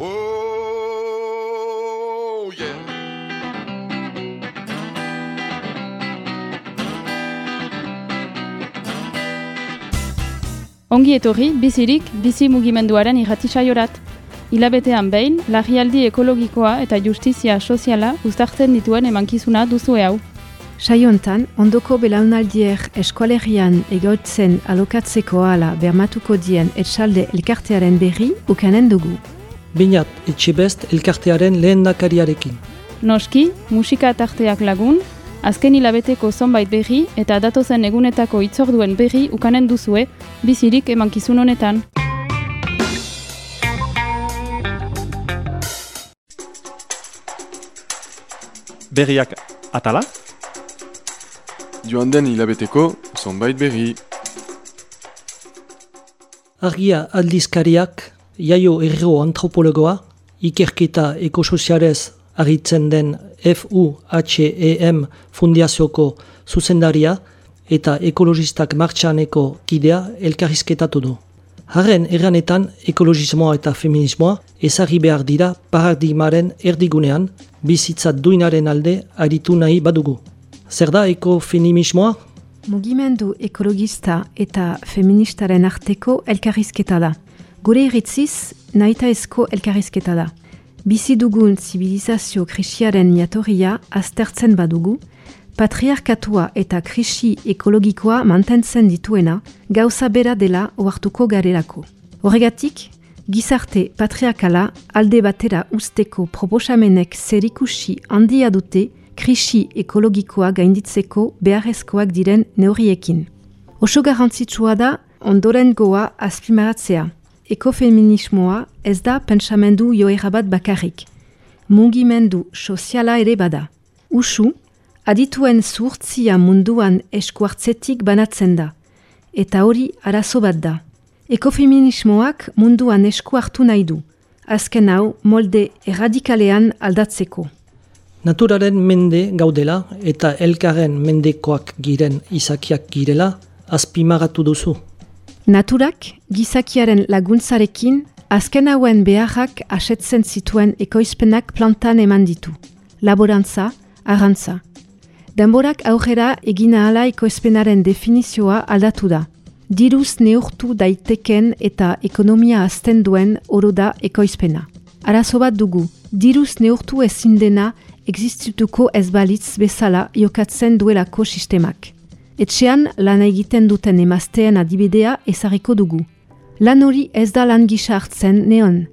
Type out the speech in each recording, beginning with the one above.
Oh, yeah. Ongi etorri, bizirik, bizi mugimenduaren irratisaiorat. Hilabetean behin, larrialdi ekologikoa eta justizia soziala uztartzen dituen emankizuna duzu hau. Saiontan, ondoko belaunaldier eskualerian egoitzen alokatzeko ala bermatuko dien etxalde elkartearen berri ukanen dugu. Binat, etxebest elkartearen lehen dakariarekin. Noski, musika tarteak lagun, azken hilabeteko zonbait berri eta datozen egunetako itzorduen berri ukanen duzue, bizirik emankizun honetan. berriak atala, Joan den hilabeteko, zonbait berri. Argia aldizkariak, jaio erro antropologoa, ikerketa ekosoziarez aritzen den FUHEM fundiazioko zuzendaria eta ekologistak martxaneko kidea elkarrizketatu du. Harren erranetan ekologismoa eta feminismoa ezagri behar dira paradigmaren erdigunean bizitza duinaren alde aritu nahi badugu. Zer da ekofeminismoa? Mugimendu ekologista eta feministaren arteko elkarrizketa da. Gure iritziz, nahitaezko elkarrizketa da. Bizi dugun zibilizazio krisiaren jatorria aztertzen badugu, patriarkatua eta krisi ekologikoa mantentzen dituena gauza bera dela oartuko garelako. Horregatik, gizarte patriarkala alde batera usteko proposamenek zerikusi handia dute krisi ekologikoa gainditzeko beharrezkoak diren neurriekin. Oso garrantzitsua da ondoren goa azpimaratzea. Ekofeminismoa ez da pentsamendu joera bat bakarrik. Mugimendu soziala ere bada. Usu, adituen zuhurtzia munduan eskuartzetik banatzen da. Eta hori arazo bat da. Ekofeminismoak munduan esku hartu nahi du. Azken hau molde erradikalean aldatzeko. Naturaren mende gaudela eta elkarren mendekoak giren izakiak girela azpimagatu duzu. Naturak, gizakiaren laguntzarekin, azken hauen beharrak asetzen zituen ekoizpenak plantan eman ditu. Laborantza, arrantza. Denborak aurrera egin ahala ekoizpenaren definizioa aldatu da. Diruz neurtu daiteken eta ekonomia azten duen oro da ekoizpena. Arazo bat dugu, diruz neurtu ezin dena existituko ez balitz bezala jokatzen duelako sistemak. Etxean lan egiten duten emazteen adibidea ezarriko dugu. Lan hori ez da lan gisa hartzen neon,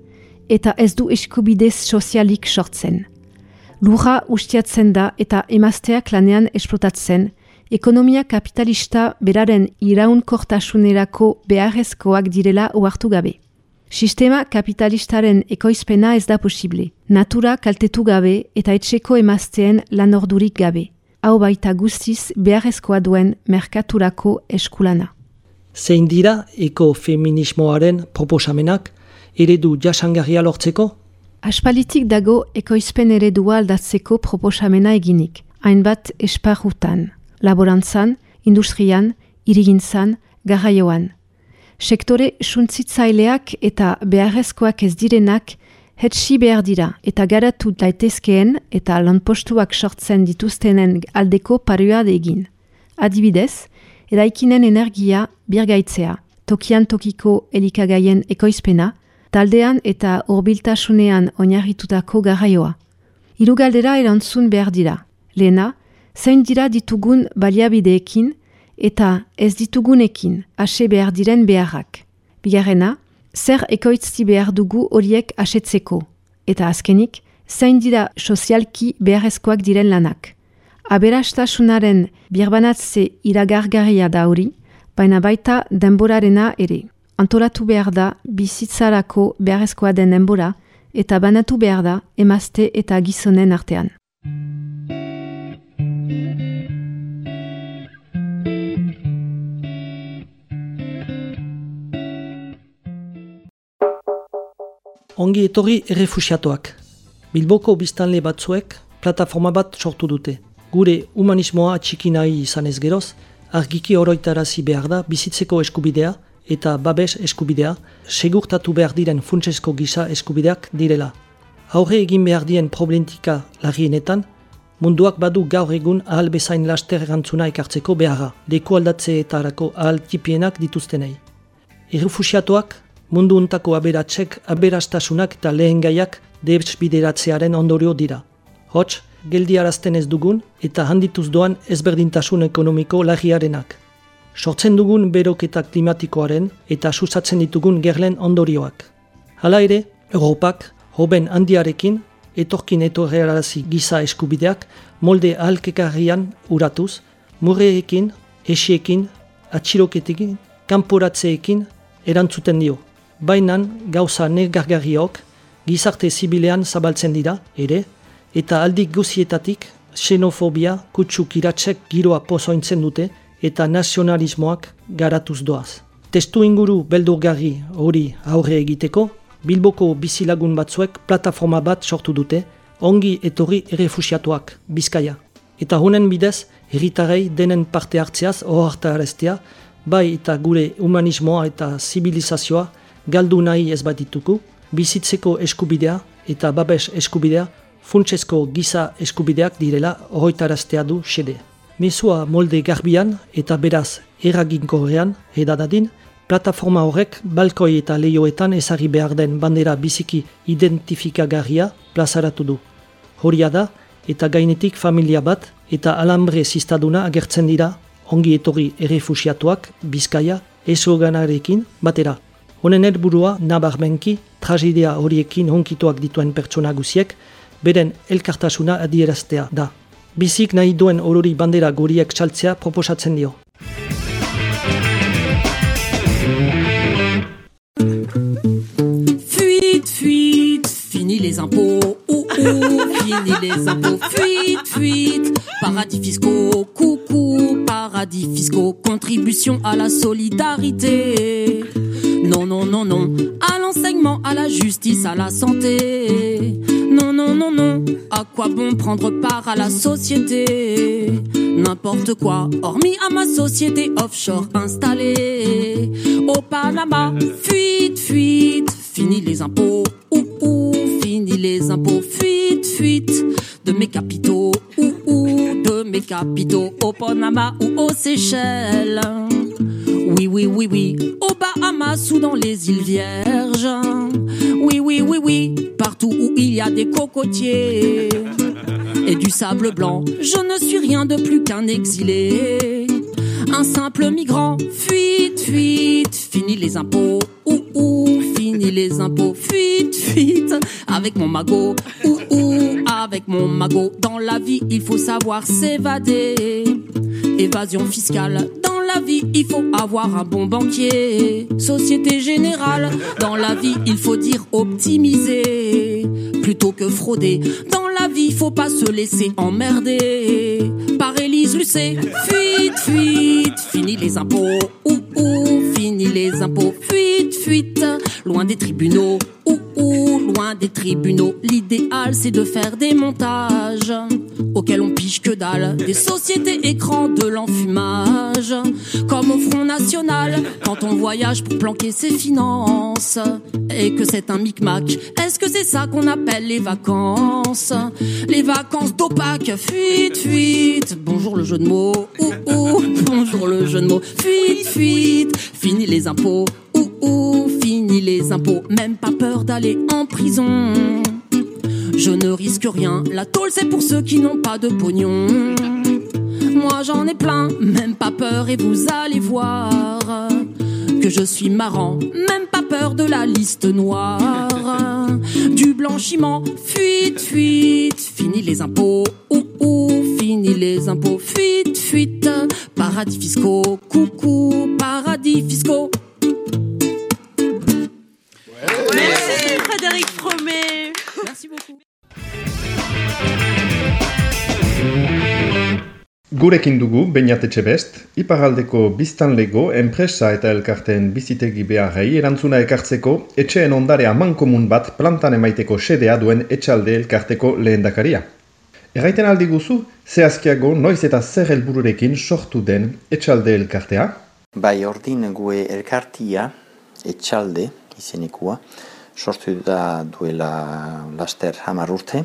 eta ez du eskubidez sozialik sortzen. Lurra ustiatzen da eta emazteak lanean esplotatzen, ekonomia kapitalista beraren iraunkortasunerako beharrezkoak direla ohartu gabe. Sistema kapitalistaren ekoizpena ez da posible. Natura kaltetu gabe eta etxeko emazteen lanordurik gabe. Hau baita guztiz beharrezkoa duen merkaturako eskulana. Zein dira ekofeminismoaren proposamenak eredu jasangarria lortzeko? Aspalitik dago ekoizpen eredua aldatzeko proposamena eginik, hainbat esparrutan, laborantzan, industrian, irigintzan, garraioan. Sektore suntzitzaileak eta beharrezkoak ez direnak hetsi behar dira eta garatu daitezkeen eta lanpostuak sortzen dituztenen aldeko parua egin. Adibidez, eraikinen energia birgaitzea, tokian tokiko elikagaien ekoizpena, taldean eta hurbiltasunean oinarritutako garraioa. Hiru galdera erantzun behar dira. Lehena, zein dira ditugun baliabideekin eta ez ditugunekin ase behar diren beharrak. Bigarrena, zer ekoitzti behar dugu horiek asetzeko. Eta azkenik, zein dira sozialki beharrezkoak diren lanak. Aberastasunaren birbanatze iragargarria da hori, baina baita denborarena ere. Antolatu behar da bizitzarako beharrezkoa den denbora eta banatu behar da emazte eta gizonen artean. Ongi etorri errefusiatuak. Bilboko biztanle batzuek plataforma bat sortu dute. Gure humanismoa atxiki nahi izan ez geroz, argiki oroitarazi behar da bizitzeko eskubidea eta babes eskubidea, segurtatu behar diren funtsesko gisa eskubideak direla. Aurre egin behar dien problemtika larrienetan, munduak badu gaur egun ahal bezain laster erantzuna ekartzeko beharra, leku aldatzeetarako ahal tipienak dituztenei. Errefusiatuak mundu untako aberatzek aberastasunak eta lehen gaiak bideratzearen ondorio dira. Hots, geldiarazten ez dugun eta handituz doan ezberdintasun ekonomiko lagiarenak. Sortzen dugun beroketa klimatikoaren eta susatzen ditugun gerlen ondorioak. Hala ere, Europak, hoben handiarekin, etorkin etorrearazi giza eskubideak, molde ahalkekarrian uratuz, murreekin, esiekin, atxiroketekin, kanporatzeekin erantzuten dio. Bainan gauza negargarriok gizarte zibilean zabaltzen dira, ere, eta aldik guzietatik xenofobia kutsuk iratzek giroa pozointzen dute eta nazionalismoak garatuz doaz. Testu inguru beldurgarri hori aurre egiteko, Bilboko bizilagun batzuek plataforma bat sortu dute, ongi etorri errefusiatuak, bizkaia. Eta honen bidez, herritarei denen parte hartzeaz ohartaraztea, bai eta gure humanismoa eta zibilizazioa galdu nahi ez bat dituku, bizitzeko eskubidea eta babes eskubidea funtsesko giza eskubideak direla horretaraztea du xede. Mesua molde garbian eta beraz eraginkorrean edadadin, plataforma horrek balkoi eta lehioetan ezari behar den bandera biziki identifikagarria plazaratu du. Horia da eta gainetik familia bat eta alambre zistaduna agertzen dira ongi etorri errefusiatuak bizkaia esoganarekin batera. Honen helburua nabarmenki tragedia horiekin honkituak dituen pertsona guziek, beren elkartasuna adieraztea da. Bizik nahi duen orori bandera goriek txaltzea proposatzen dio. Fuite, fuite, fini les impôts, ou fini les impôts, fuite, fuite, paradis fiscaux, coucou, paradis fiscaux, contribution à la solidarité. Non, non, non, non, à l'enseignement, à la justice, à la santé. Non, non, non, non, à quoi bon prendre part à la société? N'importe quoi, hormis à ma société offshore installée au Panama. Fuite, fuite, fini les impôts, ou, ou, fini les impôts, fuite, fuite de mes capitaux, ou, ou, capitaux au Panama ou aux Seychelles. Oui, oui, oui, oui, au Bahamas ou dans les îles Vierges. Oui, oui, oui, oui, partout où il y a des cocotiers et du sable blanc. Je ne suis rien de plus qu'un exilé, un simple migrant. Fuite, fuite, fini les impôts, ou, ou, fini les impôts. Fuite, fuite, avec mon magot, ou, ou, avec mon magot. Dans la vie, il faut savoir s'évader. Évasion fiscale, dans la vie, il faut avoir un bon banquier. Société générale, dans la vie, il faut dire optimiser plutôt que frauder. Dans la vie, faut pas se laisser emmerder. Fuite, fuite, fini les impôts, ou, ou, fini les impôts, fuite, fuite, loin des tribunaux, loin des tribunaux. L'idéal, c'est de faire des montages auxquels on pige que dalle, des sociétés écrans de l'enfumage, comme au Front National, quand on voyage pour planquer ses finances, et que c'est un micmac. Est-ce que c'est ça qu'on appelle les vacances? Les vacances d'opaque, fuite, fuite, bonjour le jeu de mots, ou, ou, bonjour le jeu de mots, fuite, fuite, fini les impôts, ou, ou, fini les impôts, même pas peur d'aller en prison. Je ne risque rien, la tôle c'est pour ceux qui n'ont pas de pognon. Moi j'en ai plein, même pas peur. Et vous allez voir que je suis marrant, même pas peur de la liste noire. Du blanchiment, fuite, fuite, fini les impôts, ou, ou, fini les impôts, fuite, fuite, paradis fiscaux, coucou, paradis fiscaux. Gurekin dugu, Beñatetxe Best, iparaldeko biztanlego, enpresa eta elkarteen bizitegi beharrei erantzuna ekartzeko etxeen ondare amankomun bat plantan emaiteko sedea duen etxalde elkarteko lehendakaria. Erraiten aldi guzu, zehazkiago noiz eta zer helbururekin sortu den etxalde elkartea? Bai, ordin gue elkartia, etxalde, izenekua, sortu da duela laster hamar urte.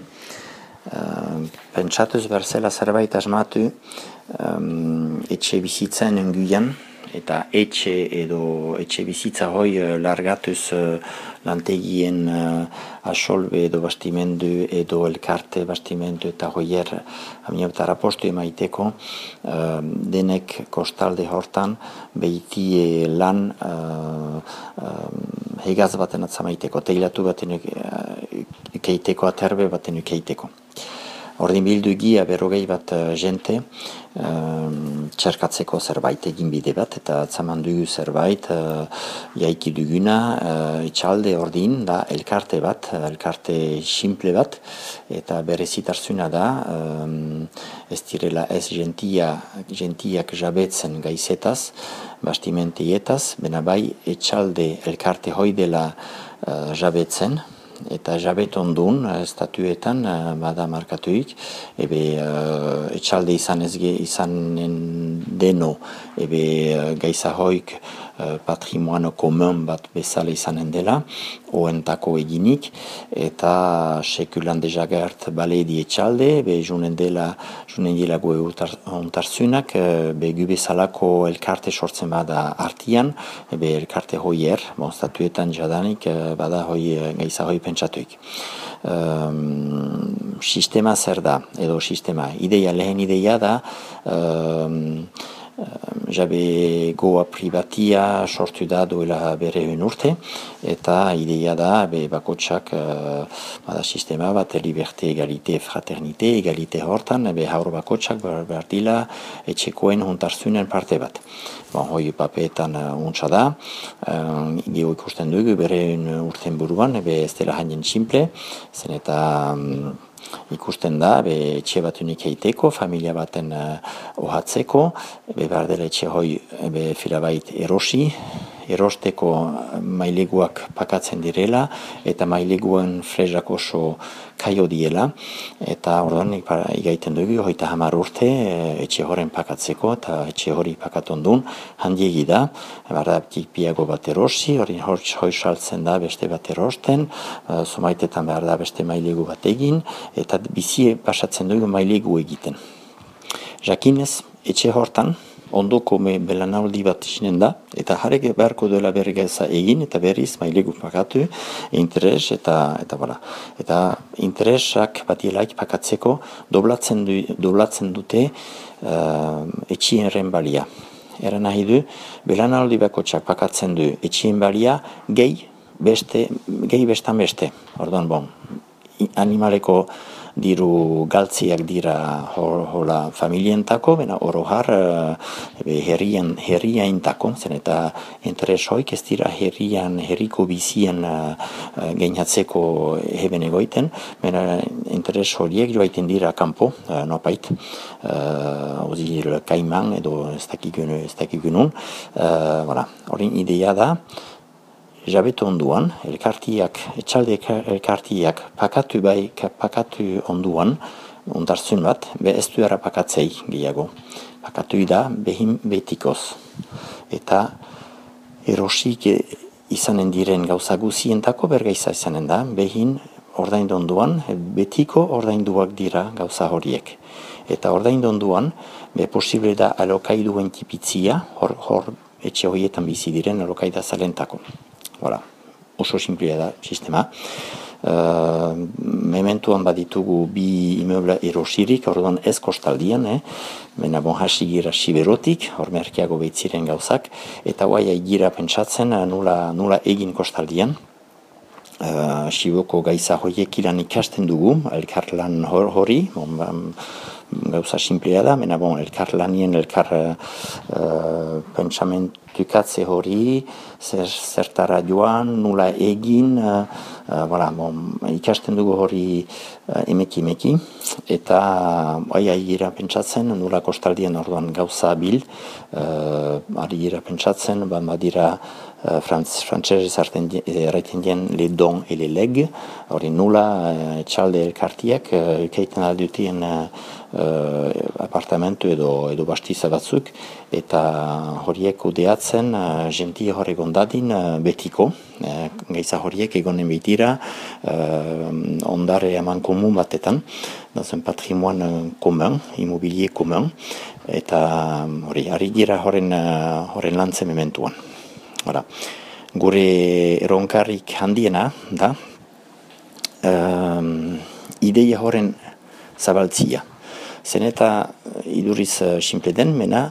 Uh, pentsatuz berzela zerbait asmatu um, etxe bizitzen enguian, eta etxe edo etxe bizitza hoi uh, largatuz uh, lantegien uh, asolbe edo bastimendu edo elkarte bastimendu eta hoier aminotara postu emaiteko uh, denek kostalde hortan behitie lan uh, uh, hegaz baten atzamaiteko, teilatu baten keiteko, aterbe baten keiteko. Ordin bildu gia berrogei bat uh, jente uh, txerkatzeko zerbait egin bide bat eta atzaman dugu zerbait uh, jaiki duguna uh, itxalde ordin da elkarte bat, elkarte simple bat eta bere zitarzuna da um, ez direla ez gentia, gentiak jabetzen gaizetaz bastimentietaz, bena bai etxalde elkarte hoi dela uh, jabetzen eta jabeton duen estatuetan uh, bada markatuik ebe uh, etxalde izan ez izanen deno ebe uh, gaiza hoik uh, patrimoano komen bat bezala izanen dela oentako eginik eta sekulan dejagert bale di etxalde ebe junen dela junen dela goe ontarzunak uh, be gubezalako elkarte sortzen bada artian ebe elkarte hoier bon, statuetan jadanik uh, bada hoi gaiza hoi pentsatuik. Um, sistema zer da, edo sistema, ideia, lehen ideia da, um, jabe goa privatia sortu da duela bere urte eta ideia da be bakotsak uh, bada sistema bat liberte, egalite, fraternite, egalite hortan be haur bakotsak behar dila etxekoen juntarzunen parte bat. Bon, hoi papeetan uh, untsa da, uh, ikusten dugu bere urten buruan, be ez dela hainen simple, zen eta um, ikusten da, be etxe bat unik eiteko, familia baten uh, ohatzeko, be behar dela etxe hoi be filabait erosi, erosteko maileguak pakatzen direla, eta maileguen frezak oso kaio diela, eta orduan igaiten dugu, hoita hamar urte etxe horren pakatzeko, eta etxe hori pakaton duen, handiegi da, behar da piago bat erosi, hori hoi saltzen da beste bat erosten, zumaitetan behar da beste mailegu bat egin, eta bizi pasatzen dugu mailegu egiten. Jakinez, etxe hortan, ondoko me belanaldi bat isinen da, eta jarek beharko duela bergeza egin, eta berriz mailegu pakatu, interes, eta, eta bala. Eta interesak batielaik pakatzeko doblatzen, du, doblatzen dute uh, etxien balia. Era nahi du, belanaldi bako txak pakatzen du etxien balia, gehi, beste, gehi bestan beste. Orduan, bon, animaleko diru galtziak dira hola familientako, bena oro har e, herrian, herriaintako, zen eta interes hoik ez dira herrian, herriko bizien uh, geinatzeko heben egoiten, bena interes horiek joaiten dira kanpo, uh, nopait, uh, ozi kaiman edo ez dakigunun, uh, voilà. hori idea da, jabetu onduan, elkartiak, etxalde elkartiak pakatu bai, pakatu onduan, ondartzun bat, be ez du pakatzei gehiago. Pakatu da behin betikoz. Eta erosik izanen diren gauza guzientako bergaiza izanen da, behin ordaindu onduan, betiko ordainduak dira gauza horiek. Eta ordaindu onduan, be posible da alokaiduen tipitzia, hor, hor etxe horietan bizi diren alokaida zalentako. Voilà. Oso simplia da sistema. Uh, mementuan baditugu bi imeubla erosirik, orduan ez kostaldian, eh? mena bon hasi gira siberotik, hor merkeago behitziren gauzak, eta guai gira pentsatzen uh, nula, nula egin kostaldian. Uh, Siboko gaiza horiek iran ikasten dugu, elkar lan hori, bon, bam, gauza simplea da, mena bon, elkar lanien, elkar uh, pentsamentukatze hori, zer, zertara joan, nula egin, uh, voilà, bon, ikasten dugu hori uh, emeki emeki, eta bai uh, gira pentsatzen, nula kostaldian orduan gauza bil, uh, ari gira pentsatzen, ban badira uh, frantz, frantzese erraiten dien le don e le leg, hori nula etxalde elkartiak uh, keiten aldutien uh, apartamentu edo, edo bastiza batzuk, eta horiek udeatzen uh, jenti horrek ondadin uh, betiko, uh, gaiza horiek egonen behitira uh, ondare eman komun batetan, dans un patrimoine commun, immobilier commun, eta hori, ari dira horren, uh, horren lantzen mementuan. Hora. Gure eronkarrik handiena da, um, ideia horren zabaltzia. Zen eta iduriz uh, simple den, mena,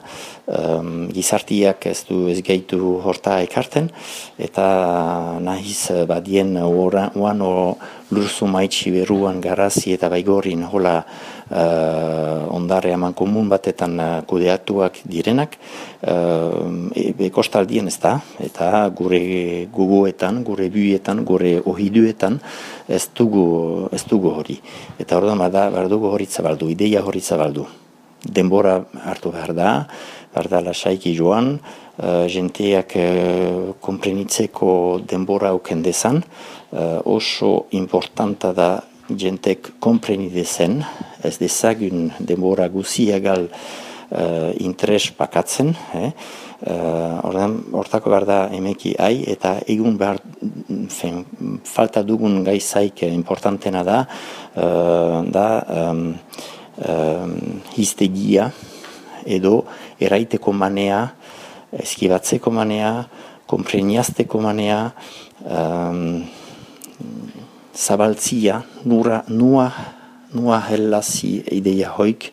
um, gizartiak ez du ez gaitu horta ekarten, eta nahiz badien oan o lurzu maitsi beruan garazi eta baigorin hola uh, ondare eman komun batetan uh, kudeatuak direnak, uh, e, kostaldien ez da, eta gure guguetan, gure buietan, gure ohiduetan ez dugu, ez dugu hori. Eta hori da, behar dugu hori zabaldu, ideia hori zabaldu. Denbora hartu behar da, behar da lasaiki joan, uh, jenteak uh, komprenitzeko denbora auken dezan, uh, oso importanta da jentek komprenidezen, ez dezagun denbora guziagal uh, interes pakatzen, eh? uh, hortako behar da emeki ai, eta egun behar fen, falta dugun gaizaik importantena da, uh, da um, um, hiztegia edo eraiteko manea, eskibatzeko manea, kompreniazteko manea, um, zabaltzia, nura, nua, nua helazi ideia hoik,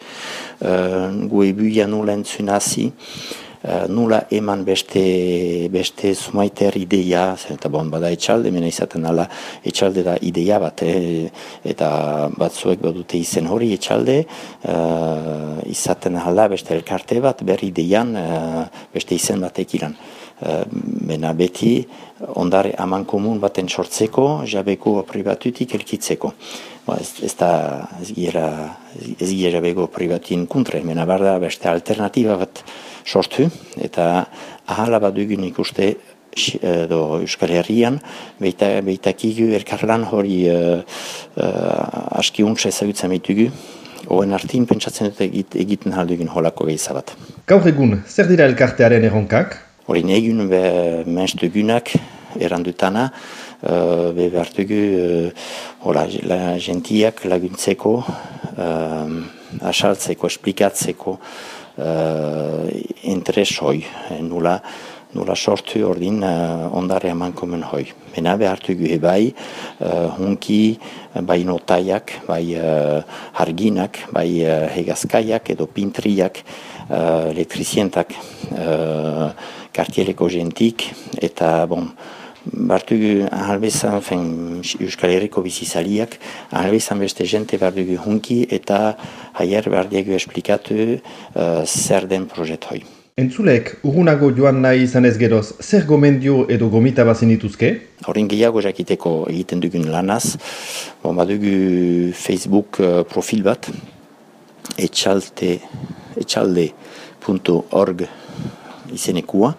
uh, gue buia nula uh, nula eman beste, beste sumaiter ideia, eta bon, bada etxalde, mena izaten ala etxalde da ideia bat, eh, eta batzuek badute izen hori etxalde, uh, izaten ala beste elkarte bat, ber ideian uh, beste izen batek iran. Mena beti, ondare aman komun baten sortzeko, jabeko pribatutik elkitzeko. Ba, ez, ez da ez gira, ez gira jabeko pribatien kontre, mena barda beste alternatiba bat sortu, eta ahala bat dugun ikuste edo Euskal Herrian, beita, beita kigu erkarlan hori uh, uh, aski untsa ezagutzen behitugu, Oen artin pentsatzen dut egiten haldugun holako gehizabat. Gaur egun, zer dira elkartearen erronkak? Hori negun be menstugunak erandutana, uh, be behartugu uh, hola, la gentiak laguntzeko, uh, asaltzeko, esplikatzeko uh, interesoi, e, nula, nula sortu ordin uh, ondare eman komen hoi. Bena behartugu ebai, uh, hunki, bai notaiak, bai uh, harginak, bai uh, hegazkaiak edo pintriak, uh, elektrizientak, uh, kartieleko jentik, eta, bon, bartugu ahalbezan, fen, Euskal Herriko bizizaliak, ahalbezan beste jente bardugu hunki, eta haier bardiegu esplikatu uh, zer den projet hoi. Entzulek, urgunago joan nahi izan ez geroz, zer gomendio edo gomita bazen dituzke? Horin gehiago jakiteko egiten dugun lanaz, bon, badugu Facebook uh, profil bat, etxalte, etxalde.org izenekua,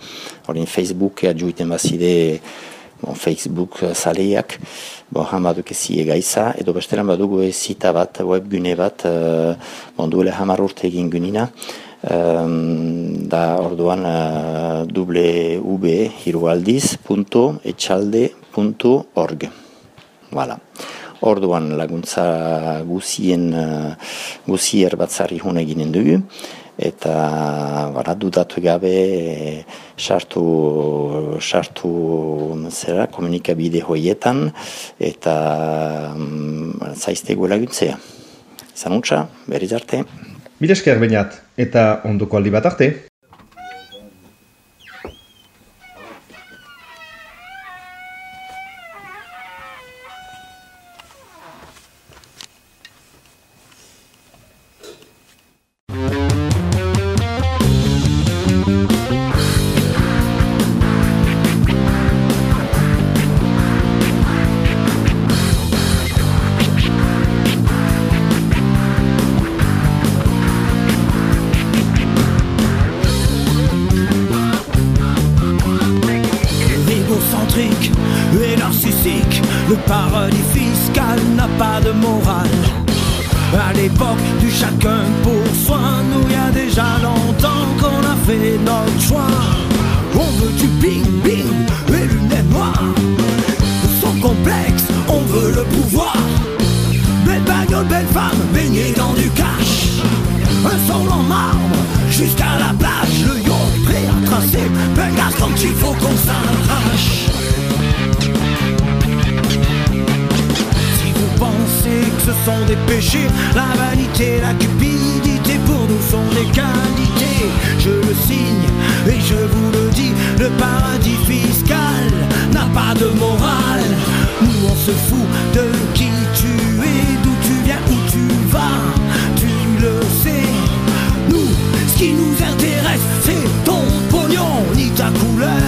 hori Facebook adjuiten bazide bon, Facebook zaleiak, bon, hamaduk ezi egaiza, edo bestelan badugu zita bat, webgune bat, uh, bon, duele hamar urte egin gunina, um, da orduan uh, www.hirualdiz.etxalde.org Voilà. Orduan laguntza guzien, uh, guzier batzari hun eginen dugu eta bara, dudatu gabe sartu sartu zera komunikabide hoietan eta mm, zaiztegu laguntzea. Izan utxa, berriz arte. Bilesker bainat, eta ondoko aldi bat arte. Femme, baignée dans du cash. Un sol en marbre jusqu'à la plage. Le yacht prêt à tracer, Bengaz quand il faut qu'on s'arrache. Si vous pensez que ce sont des péchés, la vanité, la cupidité pour nous sont des qualités. Je le signe et je vous le dis, le paradis fiscal n'a pas de morale. Nous on se fout de qui nous intéresse, c'est ton pognon, ni ta couleur,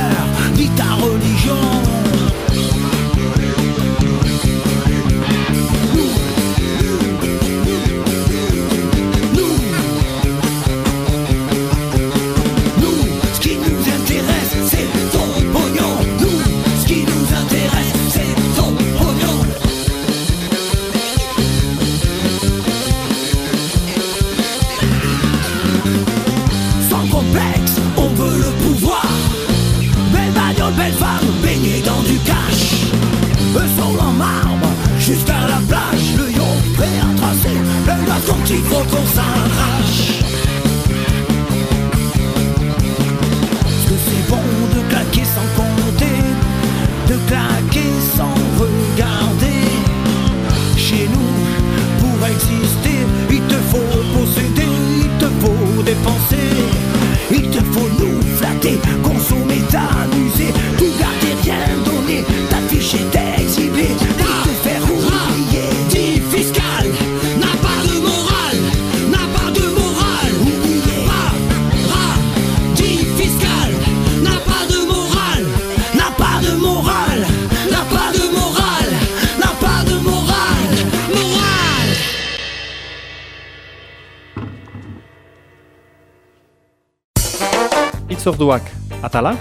Itzorduak atala,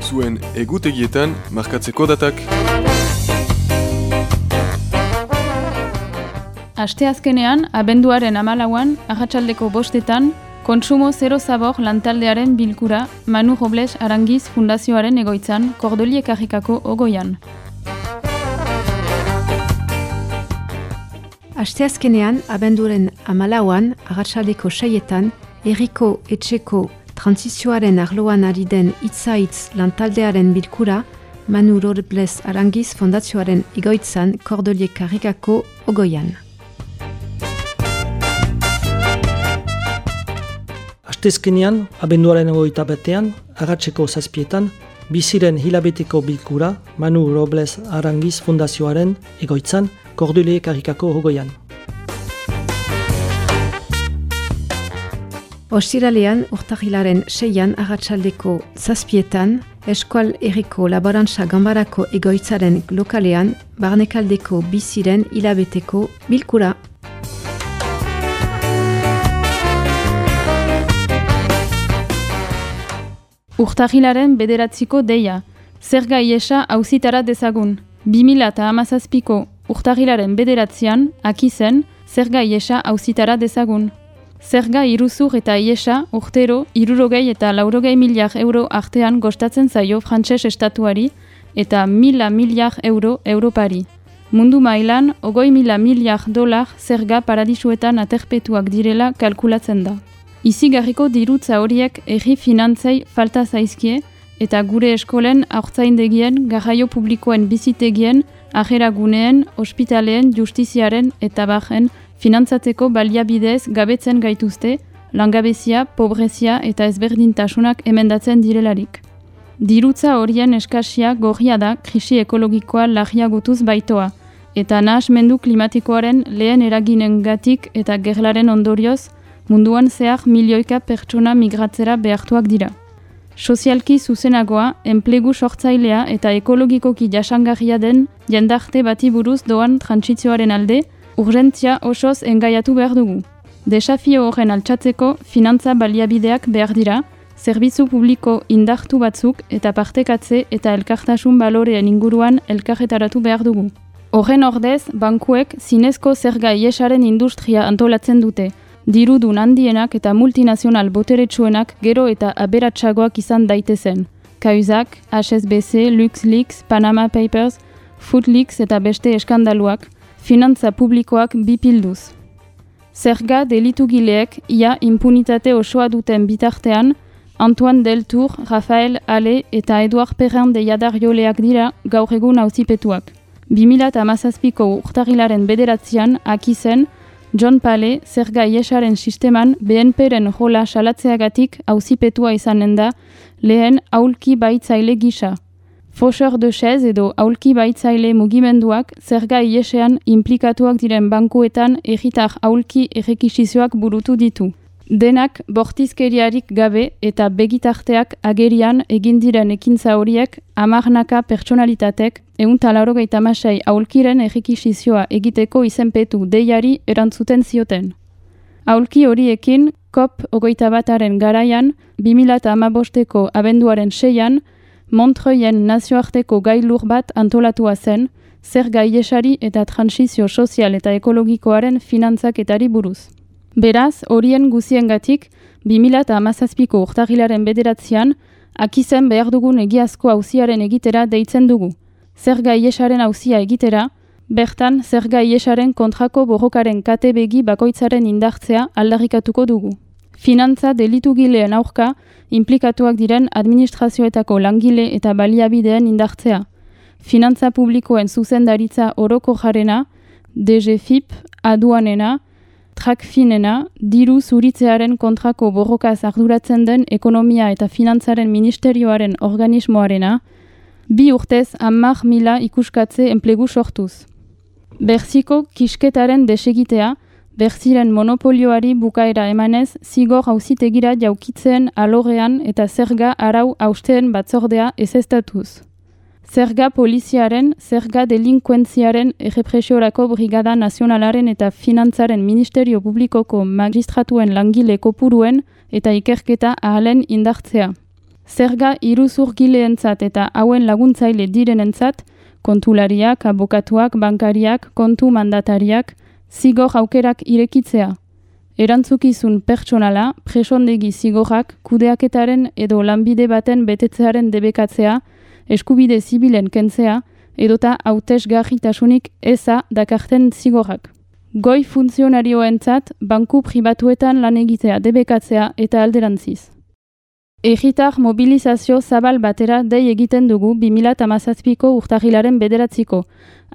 Zuen egutegietan markatzeko datak. Asteazkenean, abenduaren amalauan, ahatsaldeko bostetan, Kontsumo Zero Zabor lantaldearen bilkura Manu Robles Arangiz Fundazioaren egoitzan Kordoliek karrikako ogoian. Asteazkenean, abenduren amalauan, agatsaldeko seietan, erriko etxeko transizioaren arloan ari den itzaitz lantaldearen bilkura, Manu Robles Arangiz Fondazioaren egoitzan Kordoliek karrikako ogoian. Astezkenean, abenduaren egoita batean, agatzeko zazpietan, biziren hilabeteko bilkura Manu Robles Arangiz Fundazioaren egoitzan Kordule karikako hogoian. Ostiralean, urtahilaren seian agatsaldeko zazpietan, Eskual Herriko Laborantza Gambarako egoitzaren lokalean, barnekaldeko biziren hilabeteko bilkura. Urtahilaren bederatziko deia, zerga iesa hauzitara dezagun. 2000 eta amazazpiko urtahilaren bederatzean, akizen, zerga iesa hauzitara dezagun. Zerga iruzur eta iesa urtero irurogei eta laurogei miliar euro artean gostatzen zaio frantses estatuari eta mila miliar euro europari. Mundu mailan, ogoi mila miliar dolar zerga paradisuetan aterpetuak direla kalkulatzen da. Izigarriko dirutza horiek erri finantzei falta zaizkie eta gure eskolen aurtzaindegien, garraio publikoen bizitegien, ajeraguneen, ospitaleen, justiziaren eta bajen finantzatzeko baliabidez gabetzen gaituzte, langabezia, pobrezia eta ezberdintasunak emendatzen direlarik. Dirutza horien eskasia gorria da krisi ekologikoa lagiagutuz baitoa, eta nahasmendu klimatikoaren lehen eraginengatik eta gerlaren ondorioz, munduan zehar milioika pertsona migratzera behartuak dira. Sozialki zuzenagoa, enplegu sortzailea eta ekologikoki jasangarria den jendarte bati buruz doan trantsizioaren alde, urgentzia osoz engaiatu behar dugu. Desafio horren altxatzeko finantza baliabideak behar dira, zerbitzu publiko indartu batzuk eta partekatze eta elkartasun baloreen inguruan elkarretaratu behar dugu. Horren ordez, bankuek zinezko zerga iesaren industria antolatzen dute, dirudun handienak eta multinazional boteretsuenak gero eta aberatsagoak izan daitezen. Kauzak, HSBC, LuxLeaks, Panama Papers, Footleaks eta beste eskandaluak, finantza publikoak bipilduz. Zerga delitugileek ia impunitate osoa duten bitartean, Antoine Deltour, Rafael Ale eta Eduard Perrin de Jadarioleak dira gaur egun auzipetuak. 2008ko urtagilaren bederatzean, akizen, John Pale, zerga iesaren sisteman BNP-ren jola salatzeagatik auzipetua izanen da, lehen aulki baitzaile gisa. Fosher de Chez edo aulki baitzaile mugimenduak zerga iesean implikatuak diren bankuetan egitar aulki errekisizioak burutu ditu. Denak bortizkeriarik gabe eta begitarteak agerian egin diren ekintza horiek amarnaka pertsonalitatek egun talaro masai aulkiren errekisizioa egiteko izenpetu deiari erantzuten zioten. Aulki horiekin, COP ogoita bataren garaian, 2008ko abenduaren seian, Montreuien nazioarteko gailur bat antolatua zen, zer gaiesari eta transizio sozial eta ekologikoaren finantzaketari buruz. Beraz, horien guziengatik, 2008ko urtagilaren bederatzean, akizen behar dugun egiazko hauziaren egitera deitzen dugu. Zer gaiesaren hauzia egitera, bertan zer gaiesaren kontrako borrokaren kate begi bakoitzaren indartzea aldarrikatuko dugu. Finantza delitu gileen aurka, implikatuak diren administrazioetako langile eta baliabideen indartzea. Finantza publikoen zuzendaritza oroko jarena, DGFIP, aduanena, trakfinena, diru zuritzearen kontrako borrokaz arduratzen den ekonomia eta finantzaren ministerioaren organismoarena, bi urtez ammar mila ikuskatze enplegu sortuz. Berziko kisketaren desegitea, Berziren monopolioari bukaera emanez, zigor hauzitegira jaukitzen alorean eta zerga arau austeen batzordea ezestatuz. Zerga poliziaren, zerga delinkuentziaren errepresiorako brigada nazionalaren eta finantzaren ministerio publikoko magistratuen langile kopuruen eta ikerketa ahalen indartzea. Zerga iruzurgileentzat eta hauen laguntzaile direnentzat, kontulariak, abokatuak, bankariak, kontu mandatariak, zigor aukerak irekitzea. Erantzukizun pertsonala, presondegi zigorrak, kudeaketaren edo lanbide baten betetzearen debekatzea, eskubide zibilen kentzea, edota hautes garritasunik eza dakarten zigorrak. Goi funtzionarioentzat banku pribatuetan lan egitea debekatzea eta alderantziz. Egitar mobilizazio zabal batera dei egiten dugu 2008ko urtahilaren bederatziko,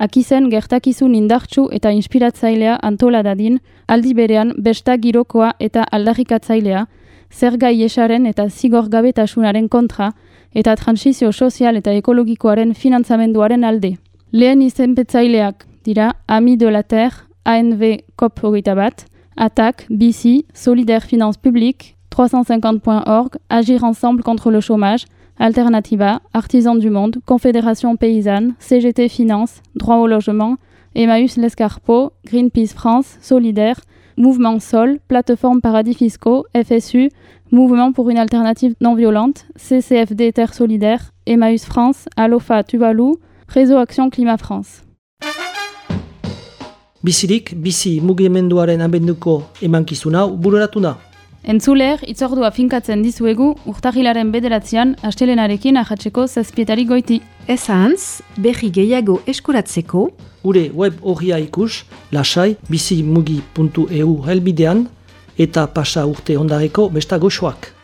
akizen gertakizun indartsu eta inspiratzailea antola dadin, aldi berean besta girokoa eta aldarrikatzailea, zer esaren eta zigor gabetasunaren kontra, eta transizio sozial eta ekologikoaren finantzamenduaren alde. Lehen izenpetzaileak dira Ami de la Terre, ANV COP hogeita bat, ATAC, BC, Solidaire Finance Publique, 350.org, Agir ensemble contre le chômage, Alternativa, Artisans du Monde, Confédération Paysanne, CGT Finance, Droit au logement, Emmaüs Lescarpeau, Greenpeace France, Solidaire, Mouvement Sol, Plateforme Paradis Fiscaux, FSU, Mouvement pour une alternative non violente, CCFD Terre Solidaire, Emmaüs France, Alofa Tuvalu, Réseau Action Climat France. Bizirik, bizi mugimenduaren abenduko emankizuna bururatu da. Entzuler, itzordua finkatzen dizuegu, urtahilaren bederatzean, astelenarekin ahatzeko zazpietari goiti. Ez ahantz, berri gehiago eskuratzeko, Ure web horria ikus, lasai, bizimugi.eu helbidean, eta pasa urte ondareko besta goxoak.